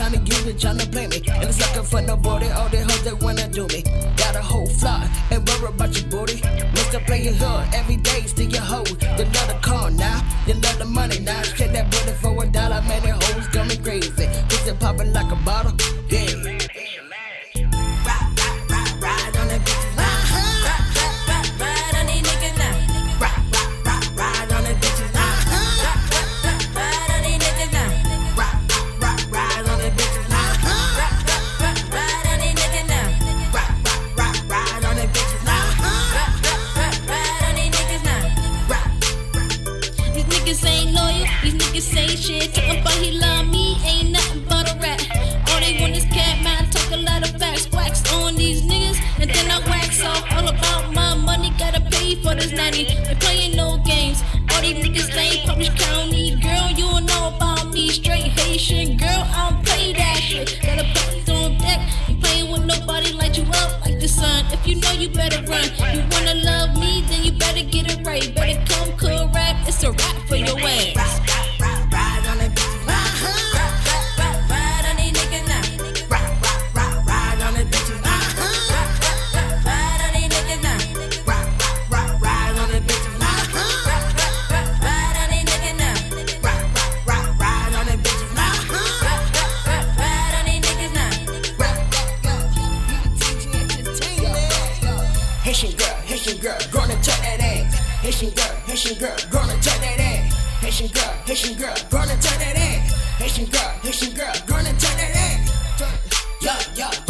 hoe, tryna use it, tryna play me. And it's like looking for nobody, all the hoes that wanna do me. Got a whole flock, and worry about your booty. Mr. Play your hood, every day, still your hoe. You love the car now, you love the money now. Shake that booty for a dollar, man, the hoes me crazy. Niggas shit. Talking about he love me, ain't nothing but a rat. All they want is cat man, talk a lot of facts. Wax on these niggas, and then I wax off. All about my money, gotta pay for this 90. They playing no games. All these niggas ain't Publish County. Girl, you don't know about me. Straight Haitian, girl, I don't play that shit. Got a puppies on deck. You playing with nobody, light you up like the sun. If you know you better run. You wanna girl, gonna turn that ass. Haitian girl, Haitian girl, gonna turn that ass. Haitian girl, Haitian girl, gonna turn that ass. Haitian girl, Haitian girl, gonna turn that ass. Yeah, yeah.